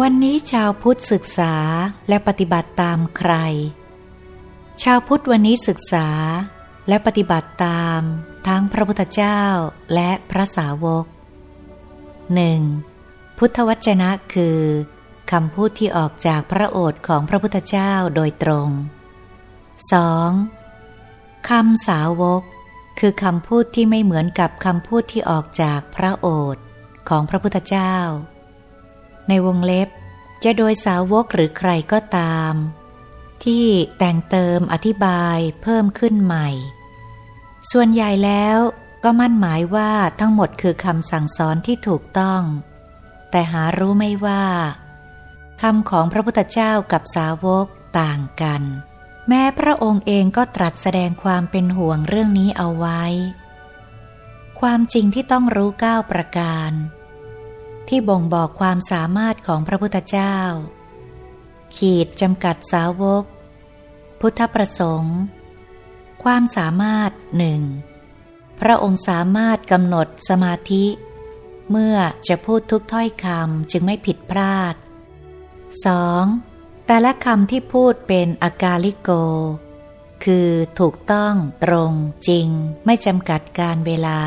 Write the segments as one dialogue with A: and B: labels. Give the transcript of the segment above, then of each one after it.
A: วันนี้ชาวพุทธศึกษาและปฏิบัติตามใคร ชาวพุทธวันนี้ศึกษาและปฏิบัติตามทั้งพระพุทธเจ้าและพระสาวกหนึ่งพุทธวจนะคือคำพูดที่ออกจากพระโอษฐ์ของพระพุทธเจ้าโดยตรง 2. คำสาวก คือคำพูดที่ไม่เหมือนกับคำพูดที่ออกจากพระโอษฐ์ของพระพุทธเจ้า ในวงเล็บ จะโดยสาวกหรือใครก็ตาม ที่แต่งเติมอธิบายเพิ่มขึ้นใหม่ ส่วนใหญ่แล้วก็มั่นหมายว่าทั้งหมดคือคำสั่งสอนที่ถูกต้อง แต่หารู้ไม่ว่าคำของพระพุทธเจ้ากับสาวกต่างกัน แม้พระองค์เองก็ตรัสแสดงความเป็นห่วงเรื่องนี้เอาไว้ ความจริงที่ต้องรู้เก้าประการ ที่บ่งบอกความสามารถของพระพุทธเจ้า ขีดจำกัดสาวก พุทธประสงค์ ความสามารถหนึ่งพระองค์สามารถกำหนดสมาธิ เมื่อจะพูดทุกถ้อยคำจึงไม่ผิดพลาด 2. แต่ละคำที่พูดเป็นอากาลิโก คือถูกต้องตรงจริงไม่จำกัดการเวลา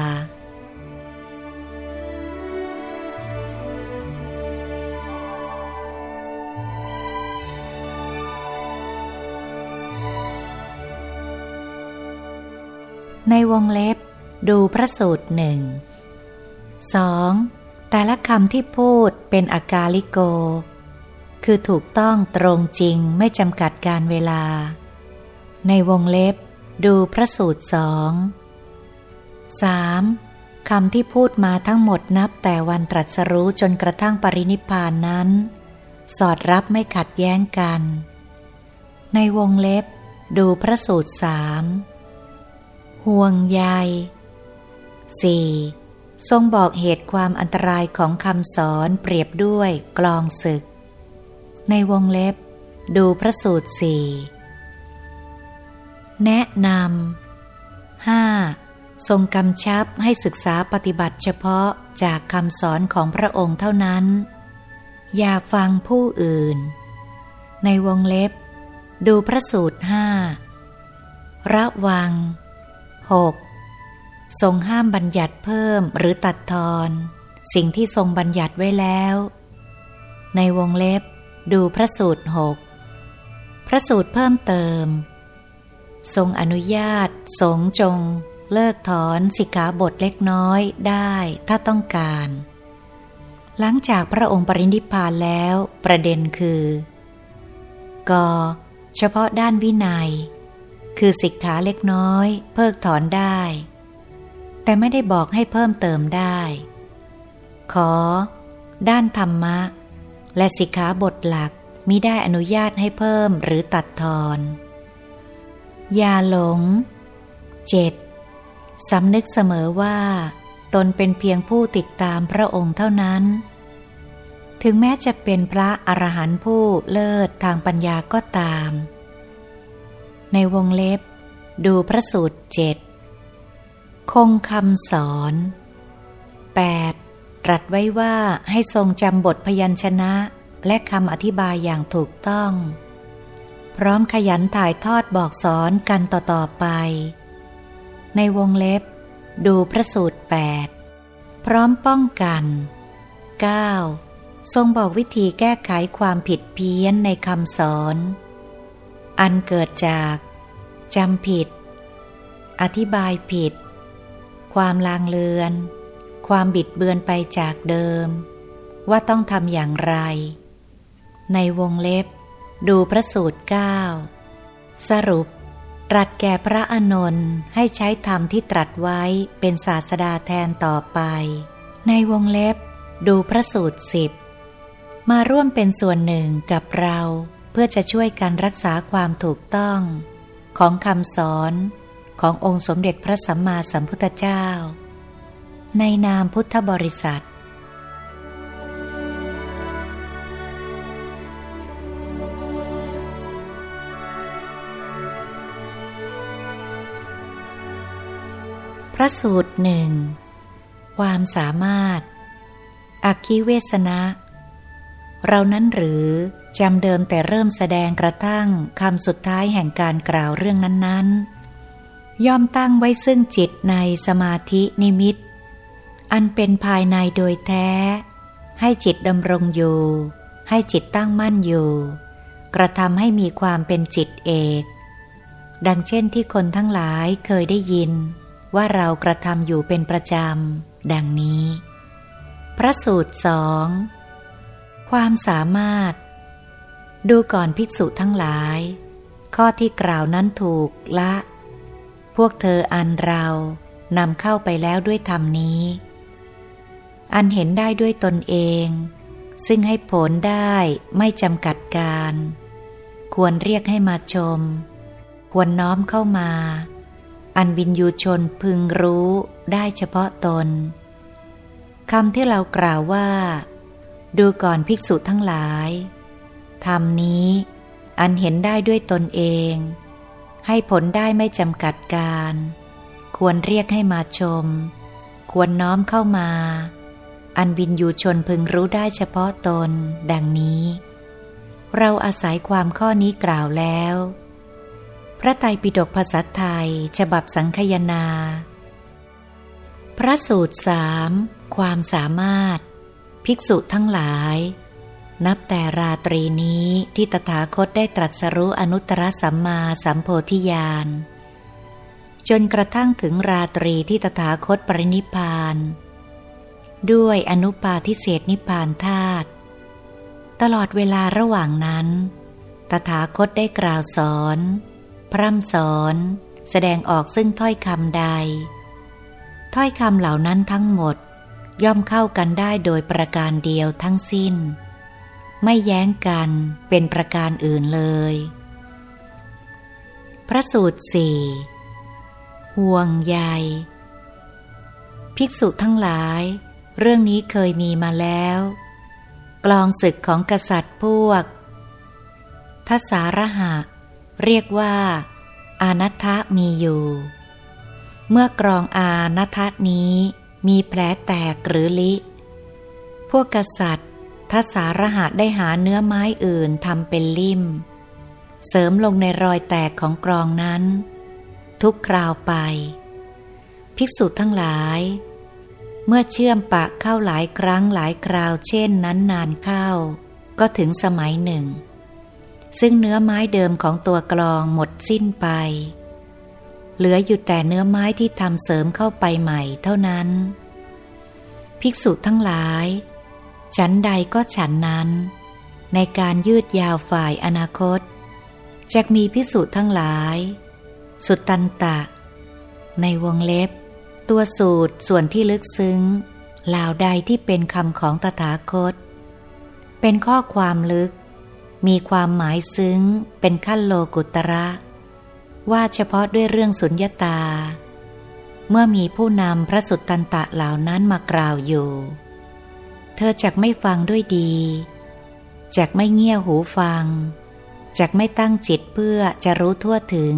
A: ในวงเล็บ ดูพระสูตรหนึ่ง 2. แต่ละคำที่พูดเป็นอากาลิโก คือถูกต้องตรงจริงไม่จำกัดการเวลา ในวงเล็บ ดูพระสูตรสอง 3. คำที่พูดมาทั้งหมดนับแต่วันตรัสรู้จนกระทั่งปรินิพานนั้น สอดรับไม่ขัดแย้งกัน ในวงเล็บ ดูพระสูตรสาม ห่วงใย 4. ทรงบอกเหตุความอันตรายของคำสอนเปรียบด้วยกลองศึก ในวงเล็บ ดูพระสูตรสี่แนะนำ 5. ทรงกำชับให้ศึกษาปฏิบัติเฉพาะจากคำสอนของพระองค์เท่านั้น อย่าฟังผู้อื่น ในวงเล็บ ดูพระสูตรห้าระวัง 6. ทรงห้ามบัญญัติเพิ่มหรือตัดทอน สิ่งที่ทรงบัญญัติไว้แล้ว ในวงเล็บ ดูพระสูตรหกพระสูตรเพิ่มเติม ทรงอนุญาต สงจง เลิกถอนสิกขาบทเล็กน้อยได้ถ้าต้องการ หลังจากพระองค์ปรินิพพานแล้วประเด็นคือกเฉพาะด้านวินัย คือสิกขาเล็กน้อย เพิกถอนได้ แต่ไม่ได้บอกให้เพิ่มเติมได้ ขอ ด้านธรรมะ และสิกขาบทหลักมิได้อนุญาตให้เพิ่มหรือตัดทอน อย่าหลง 7. สำนึกเสมอว่า ตนเป็นเพียงผู้ติดตามพระองค์เท่านั้น ถึงแม้จะเป็นพระอรหันต์ผู้เลิศทางปัญญาก็ตาม ในวงเล็บ ดูพระสูตรเจ็ดคงคำสอน 8. ตรัสไว้ว่าให้ทรงจำบทพยัญชนะและคำอธิบายอย่างถูกต้อง พร้อมขยันถ่ายทอดบอกสอนกันต่อๆไป ในวงเล็บ ดูพระสูตร 8 พร้อมป้องกัน 9. ทรงบอกวิธีแก้ไขความผิดเพี้ยนในคำสอน อันเกิดจากจำผิด อธิบายผิด ความลางเลือน ความบิดเบือนไปจากเดิม ว่าต้องทำอย่างไร ในวงเล็บ ดูพระสูตรเก้าสรุป ตรัสแก่พระอนนท์ให้ใช้ธรรมที่ตรัสไว้เป็นศาสดาแทนต่อไป ในวงเล็บ ดูพระสูตรสิบมาร่วมเป็นส่วนหนึ่งกับเรา เพื่อจะช่วยกันรักษาความถูกต้อง ของคำสอนขององค์สมเด็จพระสัมมาสัมพุทธเจ้า ในนามพุทธบริษัทพระสูตรหนึ่งความสามารถอักคิเวสนะ เรานั้นหรือจำเดิมแต่เริ่มแสดงกระทั่งคำสุดท้ายแห่งการกล่าวเรื่องนั้นๆ ย่อมตั้งไว้ซึ่งจิตในสมาธินิมิต อันเป็นภายในโดยแท้ ให้จิตดำรงอยู่ ให้จิตตั้งมั่นอยู่ กระทำให้มีความเป็นจิตเอก ดังเช่นที่คนทั้งหลายเคยได้ยิน ว่าเรากระทำอยู่เป็นประจำ ดังนี้ พระสูตรสอง ความสามารถ ดูก่อนภิกษุทั้งหลาย ข้อที่กล่าวนั้นถูกละ พวกเธออันเรานำเข้าไปแล้วด้วยธรรมนี้ อันเห็นได้ด้วยตนเอง ซึ่งให้ผลได้ไม่จำกัดการ ควรเรียกให้มาชม ควรน้อมเข้ามา อันวินยูชนพึงรู้ได้เฉพาะตนคำที่เรากล่าวว่า ดูก่อนภิกษุทั้งหลาย ธรรมนี้อันเห็นได้ด้วยตนเอง ให้ผลได้ไม่จำกัดการ ควรเรียกให้มาชม ควรน้อมเข้ามา อันวินยูชนพึงรู้ได้เฉพาะตน ดังนี้ เราอาศัยความข้อนี้กล่าวแล้ว พระไตรปิฎกภาษาไทย ฉบับสังคยนา พระสูตรสามความสามารถ ภิกษุทั้งหลาย นับแต่ราตรีนี้ที่ตถาคตได้ตรัสรู้อนุตตรสัมมาสัมโพธิญาณ จนกระทั่งถึงราตรีที่ตถาคตปรินิพาน ด้วยอนุปาทิเศษนิพานธาตุตลอดเวลาระหว่างนั้น ตถาคตได้กล่าวสอน พร่ำสอน แสดงออกซึ่งถ้อยคำใด ถ้อยคำเหล่านั้นทั้งหมด ย่อมเข้ากันได้โดยประการเดียวทั้งสิ้น ไม่แย้งกันเป็นประการอื่นเลย พระสูตรสี่ห่วงใยภิกษุทั้งหลาย เรื่องนี้เคยมีมาแล้ว กลองศึกของกษัตริย์พวกทัสารหะ เรียกว่า อานัทะมีอยู่ เมื่อกรองอานัทนี้ มีแผลแตกหรือลิ พวกกษัตริย์ทศารหะได้หาเนื้อไม้อื่นทำเป็นลิ่ม เสริมลงในรอยแตกของกรองนั้น ทุกคราวไป ภิกษุทั้งหลาย เมื่อเชื่อมปะเข้าหลายครั้งหลายคราวเช่นนั้นนานเข้า ก็ถึงสมัยหนึ่ง ซึ่งเนื้อไม้เดิมของตัวกลองหมดสิ้นไป เหลืออยู่แต่เนื้อไม้ที่ทำเสริมเข้าไปใหม่เท่านั้น ภิกษุทั้งหลาย ฉันใดก็ฉันนั้น ในการยืดยาวฝ่ายอนาคตจะมีภิกษุทั้งหลาย สุดตันตะ ในวงเล็บ ตัวสูตรส่วนที่ลึกซึ้งลาวใดที่เป็นคำของตถาคต เป็นข้อความลึก มีความหมายซึ้งเป็นขั้นโลกุตระ ว่าเฉพาะด้วยเรื่องสุญญาตา เมื่อมีผู้นำพระสุตตันตะเหล่านั้นมากล่าวอยู่ เธอจักไม่ฟังด้วยดีจักไม่เงี่ยหูฟังจักไม่ตั้งจิตเพื่อจะรู้ทั่วถึง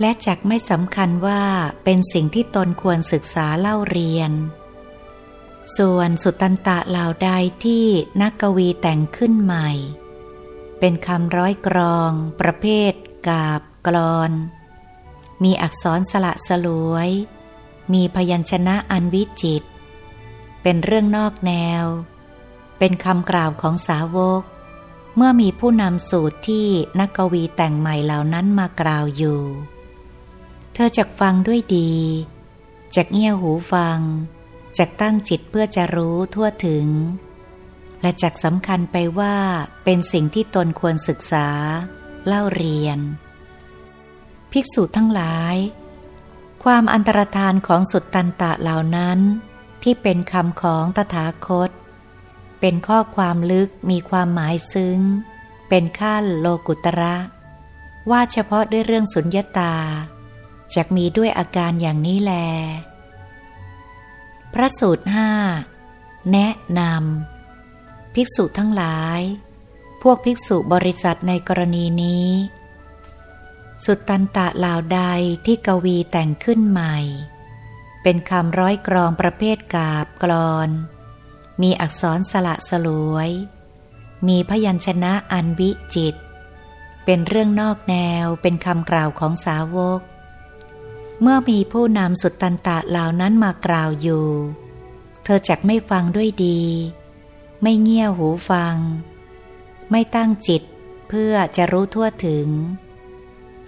A: และจักไม่สำคัญว่าเป็นสิ่งที่ตนควรศึกษาเล่าเรียน ส่วนสุตตันตะเหล่าใดที่นักกวีแต่งขึ้นใหม่ เป็นคำร้อยกรอง ประเภท กาบกรอน มีอักษรสละสลวย มีพยัญชนะอันวิจิต เป็นเรื่องนอกแนว เป็นคำกล่าวของสาวก เมื่อมีผู้นำสูตรที่นักกวีแต่งใหม่เหล่านั้นมากล่าวอยู่ เธอจะฟังด้วยดีจะเงี่ยหูฟังจะตั้งจิตเพื่อจะรู้ทั่วถึง และจักสำคัญไปว่าเป็นสิ่งที่ตนควรศึกษา เล่าเรียน ภิกษุทั้งหลาย ความอันตรธานของสุดตันตะเหล่านั้น ที่เป็นคำของตถาคต เป็นข้อความลึกมีความหมายซึ้ง เป็นขั้นโลกุตระ ว่าเฉพาะด้วยเรื่องสุญญตาจะมีด้วยอาการอย่างนี้แล พระสูตรห้าแนะนำภิกษุทั้งหลาย พวกภิกษุบริษัทในกรณีนี้ สุดตันตะเหล่าใดที่กวีแต่งขึ้นใหม่ เป็นคำร้อยกรองประเภทกาบกรอน มีอักษรสละสลวย มีพยัญชนะอันวิจิต เป็นเรื่องนอกแนวเป็นคำกล่าวของสาวก เมื่อมีผู้นำสุดตันตะเหล่านั้นมากล่าวอยู่ เธอจักไม่ฟังด้วยดี ไม่เงี่ยหูฟัง ไม่ตั้งจิตเพื่อจะรู้ทั่วถึง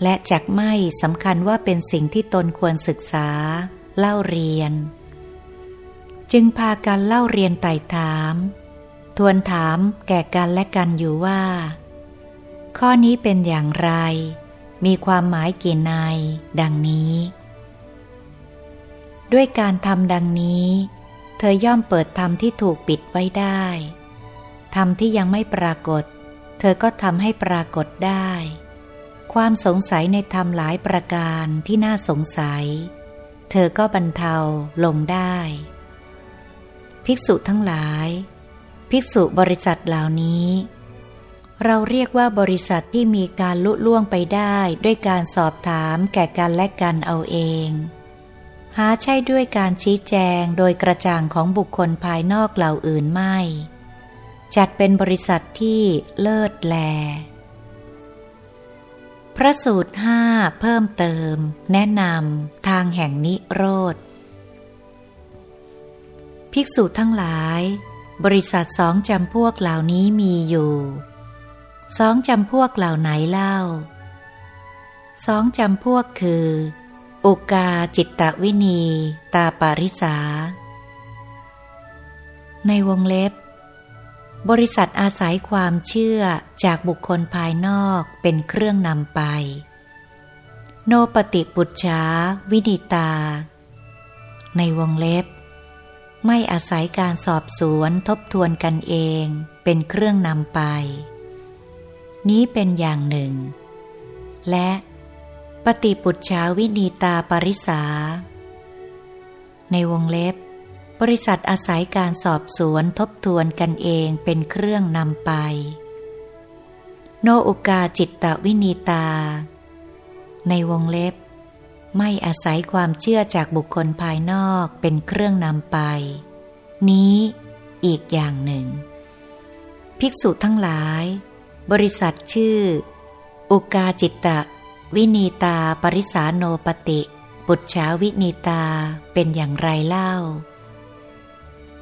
A: และจักไม่สำคัญว่าเป็นสิ่งที่ตนควรศึกษา เล่าเรียน จึงพากันเล่าเรียนไต่ถาม ทวนถามแก่กันและกันอยู่ว่า ข้อนี้เป็นอย่างไร มีความหมายกี่ในดังนี้ ด้วยการทำดังนี้ เธอย่อมเปิดธรรมที่ถูกปิดไว้ได้ธรรมที่ยังไม่ปรากฏ เธอก็ทำให้ปรากฏได้ ความสงสัยในธรรมหลายประการที่น่าสงสัย เธอก็บรรเทาลงได้ ภิกษุทั้งหลาย ภิกษุบริษัทเหล่านี้ เราเรียกว่าบริษัทที่มีการลุล่วงไปได้ด้วยการสอบถามแก่กันและกันเอาเอง หาใช่ด้วยการชี้แจงโดยกระจ่างของบุคคลภายนอกเหล่าอื่นไม่ จัดเป็นบริษัทที่เลิศแล พระสูตรห้าเพิ่มเติม แนะนำทางแห่งนิโรธ ภิกษุทั้งหลาย บริษัทสองจำพวกเหล่านี้มีอยู่ สองจำพวกเหล่าไหนเล่า สองจำพวกคือ อุกาจิตตวินี ตาปาริสา ในวงเล็บ บริษัทอาศัยความเชื่อจากบุคคลภายนอกเป็นเครื่องนำไป โนปฏิปุจฉาวินิตา ในวงเล็บ ไม่อาศัยการสอบสวนทบทวนกันเองเป็นเครื่องนำไป นี้เป็นอย่างหนึ่ง และปฏิปุจฉาวินีตาปริสา ในวงเล็บ บริษัทอาศัยการสอบสวนทบทวนกันเองเป็นเครื่องนำไป โนอุกาจิตตวินีตา ในวงเล็บ ไม่อาศัยความเชื่อจากบุคคลภายนอกเป็นเครื่องนำไป นี้อีกอย่างหนึ่ง ภิกษุทั้งหลาย บริษัทชื่อ อุกาจิตตวินีตาปริสาโนปติ ปุจฉาวินีตาเป็นอย่างไรเล่า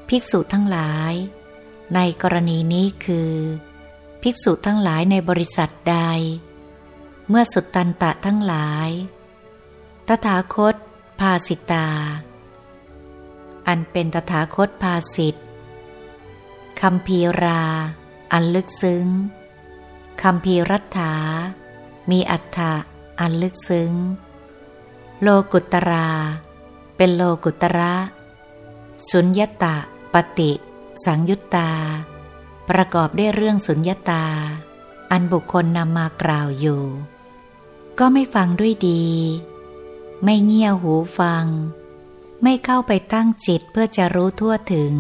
A: ภิกษุทั้งหลาย ในกรณีนี้คือ ภิกษุทั้งหลายในบริษัทใด เมื่อสุดตันตะทั้งหลาย ตถาคต ภาสิตา อันเป็นตถาคตภาสิทธคำพีรา อันลึกซึ้งคำพีรัฐา มีอัฏฐะอันลึกซึ้ง โลกุตรา เป็นโลกุตระ สุญญตะ ปฏิ สังยุตตา ประกอบด้วยเรื่องสุญญตา อันบุคคลนำมากล่าวอยู่ ก็ไม่ฟังด้วยดี ไม่เงี่ยหูฟัง ไม่เข้าไปตั้งจิตเพื่อจะรู้ทั่วถึง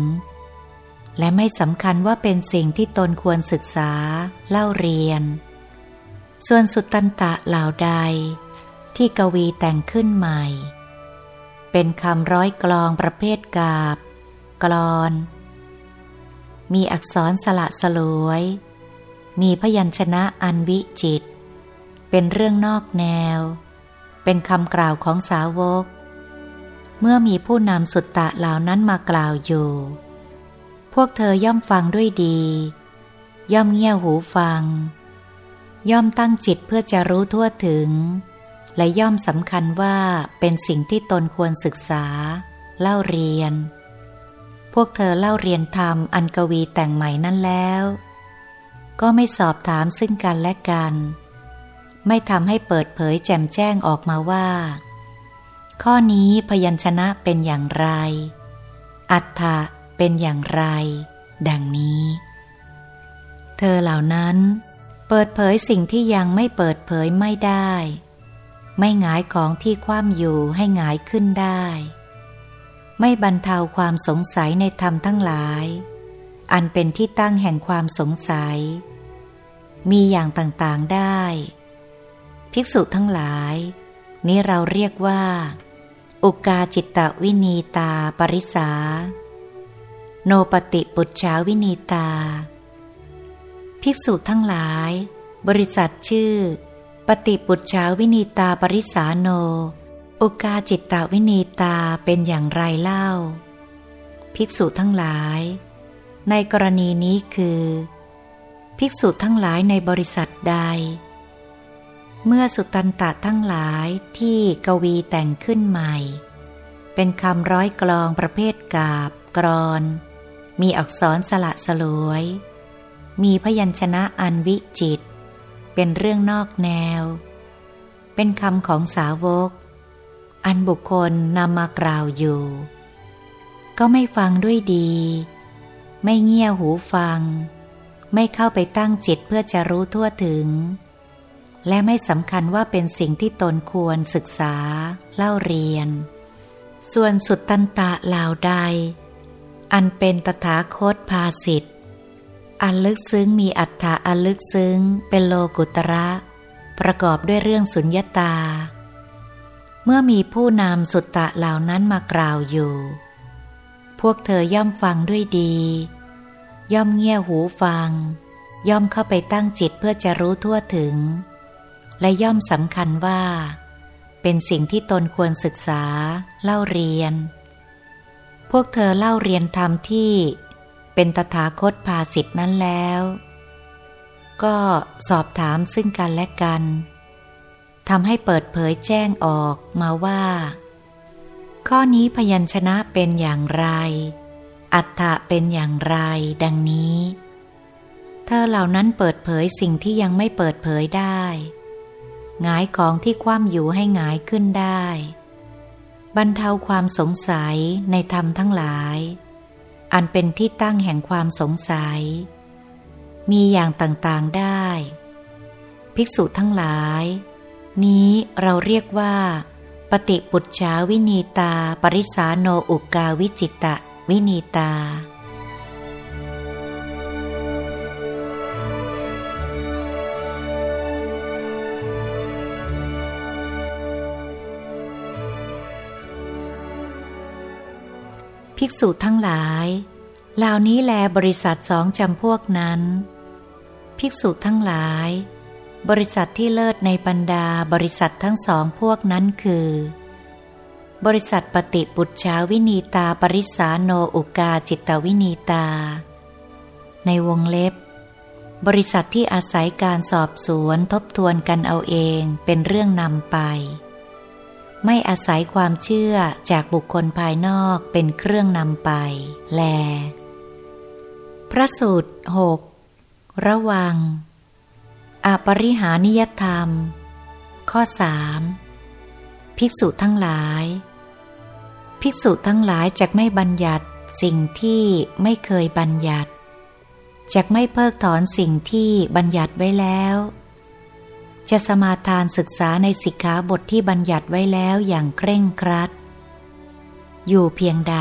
A: และไม่สำคัญว่าเป็นสิ่งที่ตนควรศึกษา เล่าเรียน ส่วนสุตตันตะเหล่าใด ที่กวีแต่งขึ้นใหม่ เป็นคำร้อยกลองประเภทกาบ กรอน มีอักษรสละสลวย มีพยัญชนะอันวิจิต เป็นเรื่องนอกแนว เป็นคำกล่าวของสาวก เมื่อมีผู้นำสุตตะเหล่านั้นมากล่าวอยู่ พวกเธอย่อมฟังด้วยดี ย่อมเงี่ยหูฟัง ย่อมตั้งจิตเพื่อจะรู้ทั่วถึงและย่อมสำคัญว่าเป็นสิ่งที่ตนควรศึกษา เล่าเรียน พวกเธอเล่าเรียนธรรมอันกวีแต่งใหม่นั่นแล้ว ก็ไม่สอบถามซึ่งกันและกัน ไม่ทำให้เปิดเผยแจ่มแจ้งออกมาว่า ข้อนี้พยัญชนะเป็นอย่างไร อัฏฐะเป็นอย่างไร ดังนี้ เธอเหล่านั้นเปิดเผยสิ่งที่ยังไม่เปิดเผยไม่ได้ ไม่หงายของที่คว่ำอยู่ให้หงายขึ้นได้ ไม่บรรเทาความสงสัยในธรรมทั้งหลาย อันเป็นที่ตั้งแห่งความสงสัย มีอย่างต่างๆได้ ภิกษุทั้งหลาย นี้เราเรียกว่า อุกาจิตตวินีตาปริสา โนปติปุจฉาวินีตา ภิกษุทั้งหลาย บริษัทชื่อ ปฏิปุจฉาวินีตาปริสาโน อุกาจิตตวินีตาเป็นอย่างไรเล่า ภิกษุทั้งหลาย ในกรณีนี้คือ ภิกษุทั้งหลายในบริษัทใด เมื่อสุตันตะทั้งหลายที่กวีแต่งขึ้นใหม่ เป็นคำร้อยกลองประเภทกาบ กรอน มีอักษรสละสลวย มีพยัญชนะอันวิจิต เป็นเรื่องนอกแนว เป็นคำของสาวก อันบุคคลนำมากล่าวอยู่ ก็ไม่ฟังด้วยดี ไม่เงี่ยหูฟัง ไม่เข้าไปตั้งจิตเพื่อจะรู้ทั่วถึง และไม่สำคัญว่าเป็นสิ่งที่ตนควรศึกษา เล่าเรียน ส่วนสุดตันตะเหล่าใด อันเป็นตถาคตภาสิทธ์อันลึกซึ้งมีอัฏฐะอันลึกซึ้งเป็นโลกุตระ ประกอบด้วยเรื่องสุญญตา เมื่อมีผู้นำสุตตะเหล่านั้นมากล่าวอยู่ พวกเธอย่อมฟังด้วยดี ย่อมเงี่ยหูฟัง ย่อมเข้าไปตั้งจิตเพื่อจะรู้ทั่วถึง และย่อมสำคัญว่า เป็นสิ่งที่ตนควรศึกษา เล่าเรียน พวกเธอเล่าเรียนธรรมที่เป็นตถาคตภาสิทธินั้นแล้ว ก็สอบถามซึ่งกันและกัน ทำให้เปิดเผยแจ้งออกมาว่า ข้อนี้พยัญชนะเป็นอย่างไร อัฏฐะเป็นอย่างไร ดังนี้ เธอเหล่านั้นเปิดเผยสิ่งที่ยังไม่เปิดเผยได้หงายของที่คว่ำอยู่ให้หงายขึ้นได้ บรรเทาความสงสัยในธรรมทั้งหลาย อันเป็นที่ตั้งแห่งความสงสัย มีอย่างต่างๆได้ ภิกษุทั้งหลาย นี้เราเรียกว่า ปฏิปุจฉาวินีตา ปริสาโนอุกาวิจิตะ วินีตาภิกษุทั้งหลายเหล่านี้แลบริษัทสองจำพวกนั้น ภิกษุทั้งหลาย บริษัทที่เลิศในบรรดาบริษัททั้งสองพวกนั้นคือ บริษัทปฏิปุจฉาวินีตาปริสาโนอุกาจิตวินีตา ในวงเล็บบริษัทที่อาศัยการสอบสวนทบทวนกันเอาเองเป็นเรื่องนำไป ไม่อาศัยความเชื่อจากบุคคลภายนอกเป็นเครื่องนำไป แล พระสูตรหกระวัง อปริหานิยธรรม ข้อสามภิกษุทั้งหลาย ภิกษุทั้งหลายจะไม่บัญญัติสิ่งที่ไม่เคยบัญญัติจะไม่เพิกถอนสิ่งที่บัญญัติไว้แล้ว จะสมาทานศึกษาในสิกขาบทที่บัญญัติไว้แล้วอย่างเคร่งครัด อยู่เพียงใด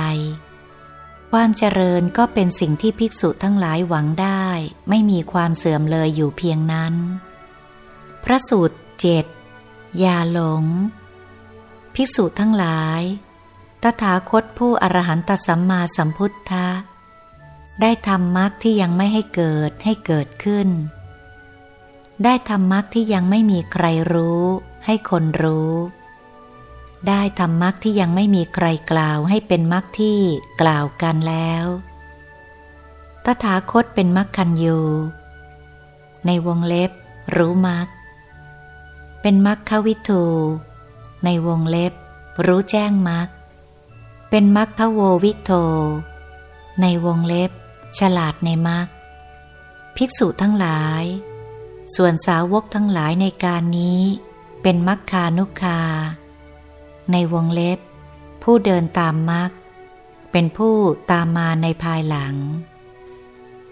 A: ความเจริญก็เป็นสิ่งที่ภิกษุทั้งหลายหวังได้ ไม่มีความเสื่อมเลยอยู่เพียงนั้น พระสูตรเจ็ดยาหลง ภิกษุทั้งหลาย ตถาคตผู้อรหันตสัมมาสัมพุทธะ ได้ทำมรรคที่ยังไม่ให้เกิดให้เกิดขึ้น ได้ทำมรรคที่ยังไม่มีใครรู้ ให้คนรู้ ได้ทำมรรคที่ยังไม่มีใครกล่าวให้เป็นมรรคที่กล่าวกันแล้ว ตถาคตเป็นมรรคคันยูในวงเล็บ รู้มรรค เป็นมรรควิทูในวงเล็บ รู้แจ้งมรรค เป็นมรรคโววิโท ในวงเล็บ ฉลาดในมรรค ภิกษุทั้งหลาย ส่วนสาวกทั้งหลายในการนี้ เป็นมัคคานุคา ในวงเล็บ ผู้เดินตามมัคเป็นผู้ตามมาในภายหลัง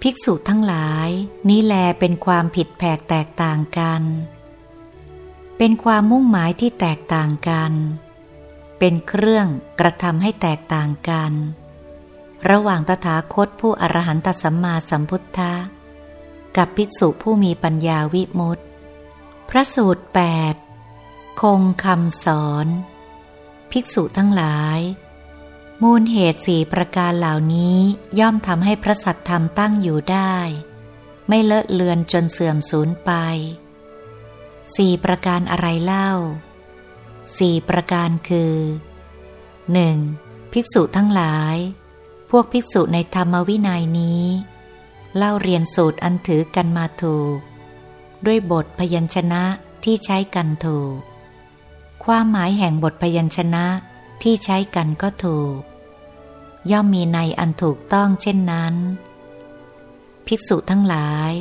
A: ภิกษุทั้งหลายนี้แลเป็นความผิดแผกแตกต่างกัน เป็นความมุ่งหมายที่แตกต่างกัน เป็นเครื่องกระทำให้แตกต่างกัน ระหว่างตถาคตผู้อรหันตสัมมาสัมพุทธะกับภิกษุผู้มีปัญญาวิมุตติ พระสูตรแปดคงคำสอน ภิกษุทั้งหลาย มูลเหตุสี่ประการเหล่านี้ย่อมทำให้พระสัตธรรมตั้งอยู่ได้ ไม่เลอะเลือนจนเสื่อมสูญไปสี่ประการอะไรเล่าสี่ประการคือหนึ่งภิกษุทั้งหลาย พวกภิกษุในธรรมวินัยนี้ เล่าเรียนสูตรอันถือกันมาถูก ด้วยบทพยัญชนะที่ใช้กันถูก ความหมายแห่งบทพยัญชนะที่ใช้กันก็ถูก ย่อมมีในอันถูกต้องเช่นนั้น ภิกษุทั้งหลาย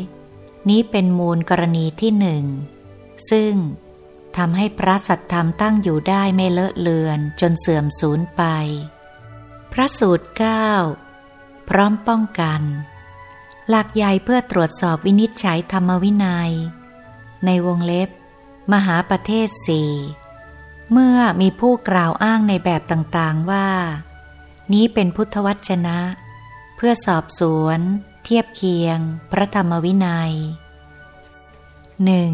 A: นี้เป็นมูลกรณีที่หนึ่ง ซึ่งทำให้พระสัตธรรมตั้งอยู่ได้ไม่เลอะเลือนจนเสื่อมสูญไป พระสูตรเก้าพร้อมป้องกัน หลักใหญ่เพื่อตรวจสอบวินิจฉัยธรรมวินัย ในวงเล็บ มหาประเทศสี่ เมื่อมีผู้กล่าวอ้างในแบบต่างๆว่า นี้เป็นพุทธวจนะ เพื่อสอบสวน เทียบเคียง พระธรรมวินัยหนึ่ง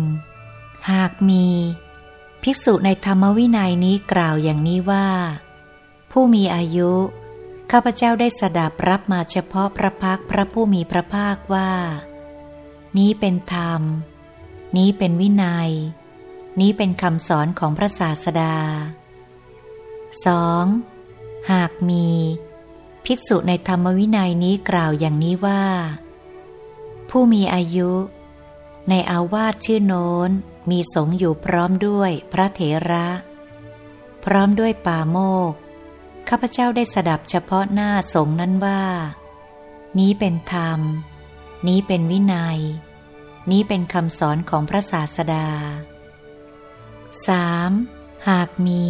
A: หากมี ภิกษุในธรรมวินัยนี้กล่าวอย่างนี้ว่า ผู้มีอายุ ข้าพเจ้าได้สดับรับมาเฉพาะพระพักพระผู้มีพระภาคว่า นี้เป็นธรรม นี้เป็นวินัย นี้เป็นคำสอนของพระศาสดา 2. หากมี ภิกษุในธรรมวินัยนี้กล่าวอย่างนี้ว่า ผู้มีอายุ ในอาวาสชื่อโน้น มีสงอยู่พร้อมด้วยพระเถระ พร้อมด้วยป่าโมก ข้าพเจ้าได้สดับเฉพาะหน้าสงนั้นว่า นี้เป็นธรรม นี้เป็นวินัย นี้เป็นคำสอนของพระศาสดา 3. หากมี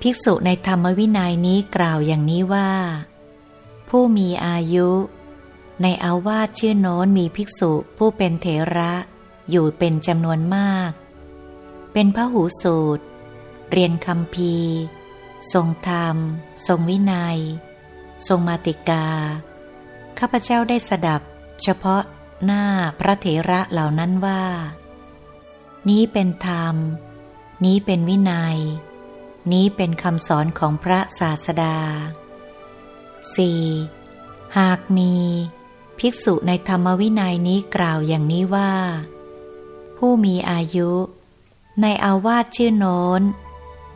A: ภิกษุในธรรมวินัยนี้กล่าวอย่างนี้ว่า ผู้มีอายุ ในอาวาสชื่อโน้นมีภิกษุผู้เป็นเถระอยู่เป็นจำนวนมาก เป็นพระหูสูตร เรียนคำพีทรงธรรม ทรงวินัย ทรงมาติกา ข้าพเจ้าได้สดับ เฉพาะหน้าพระเถระเหล่านั้นว่า นี้เป็นธรรม นี้เป็นวินัย นี้เป็นคำสอนของพระศาสดา 4. หากมี ภิกษุในธรรมวินัยนี้กล่าวอย่างนี้ว่า ผู้มีอายุ ในอาวาสชื่อโน้น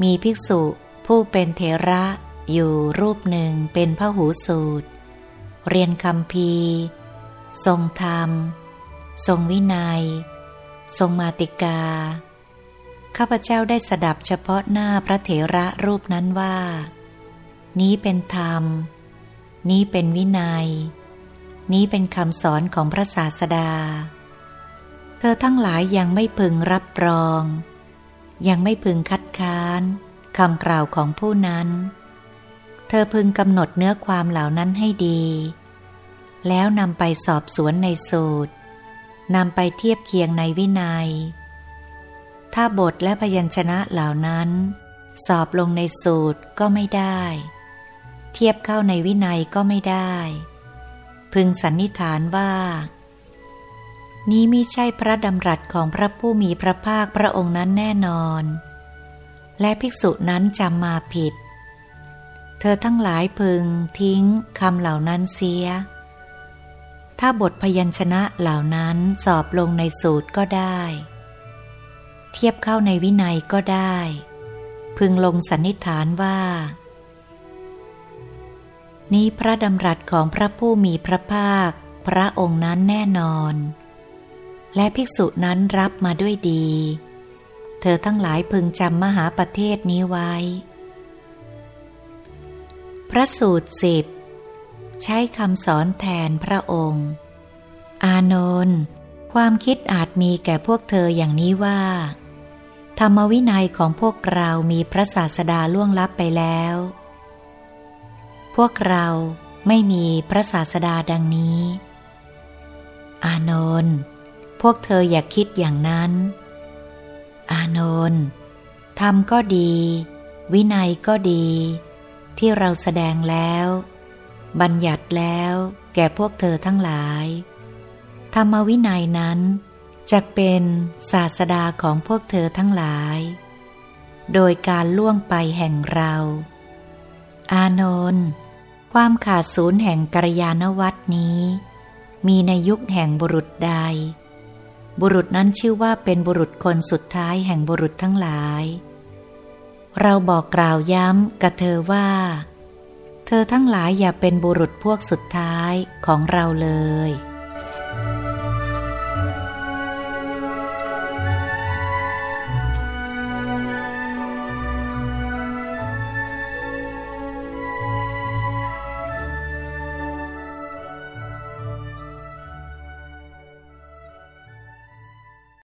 A: มีภิกษุผู้เป็นเถระอยู่รูปหนึ่งเป็นพระหูสูตร เรียนคำพี ทรงธรรม ทรงวินัย ทรงมาติกา ข้าพเจ้าได้สดับเฉพาะหน้าพระเถระรูปนั้นว่า นี้เป็นธรรม นี้เป็นวินัย นี้เป็นคำสอนของพระศาสดา เธอทั้งหลายยังไม่พึงรับรอง ยังไม่พึงคัดค้านคำกล่าวของผู้นั้น เธอพึงกำหนดเนื้อความเหล่านั้นให้ดี แล้วนำไปสอบสวนในสูตรนำไปเทียบเคียงในวินัย ถ้าบทและพยัญชนะเหล่านั้น สอบลงในสูตรก็ไม่ได้ เทียบเข้าในวินัยก็ไม่ได้ พึงสันนิษฐานว่า นี้มิใช่พระดำรัสของพระผู้มีพระภาคพระองค์นั้นแน่นอน และภิกษุนั้นจำมาผิด เธอทั้งหลายพึงทิ้งคำเหล่านั้นเสีย ถ้าบทพยัญชนะเหล่านั้นสอบลงในสูตรก็ได้ เทียบเข้าในวินัยก็ได้ พึงลงสันนิษฐานว่า นี้พระดำรัสของพระผู้มีพระภาค พระองค์นั้นแน่นอน และภิกษุนั้นรับมาด้วยดี เธอทั้งหลายพึงจำมหาประเทศนี้ไว้ พระสูตรสิบใช้คำสอนแทนพระองค์ อานนท์ความคิดอาจมีแก่พวกเธออย่างนี้ว่า ธรรมวินัยของพวกเรามีพระศาสดาล่วงลับไปแล้ว พวกเราไม่มีพระศาสดาดังนี้ อานนท์พวกเธออย่าคิดอย่างนั้น อานนท์ธรรมก็ดี วินัยก็ดี ที่เราแสดงแล้ว บัญญัติแล้วแก่พวกเธอทั้งหลาย ธรรมวินัยนั้น จะเป็นศาสดาของพวกเธอทั้งหลาย โดยการล่วงไปแห่งเรา อานนท์ความขาดศูนย์แห่งกัลยาณวัตนี้ มีในยุคแห่งบุรุษใด บุรุษนั้นชื่อว่าเป็นบุรุษคนสุดท้ายแห่งบุรุษทั้งหลาย เราบอกกล่าวย้ำกับเธอว่า เธอทั้งหลายอย่าเป็นบุรุษพวกสุดท้ายของเราเลย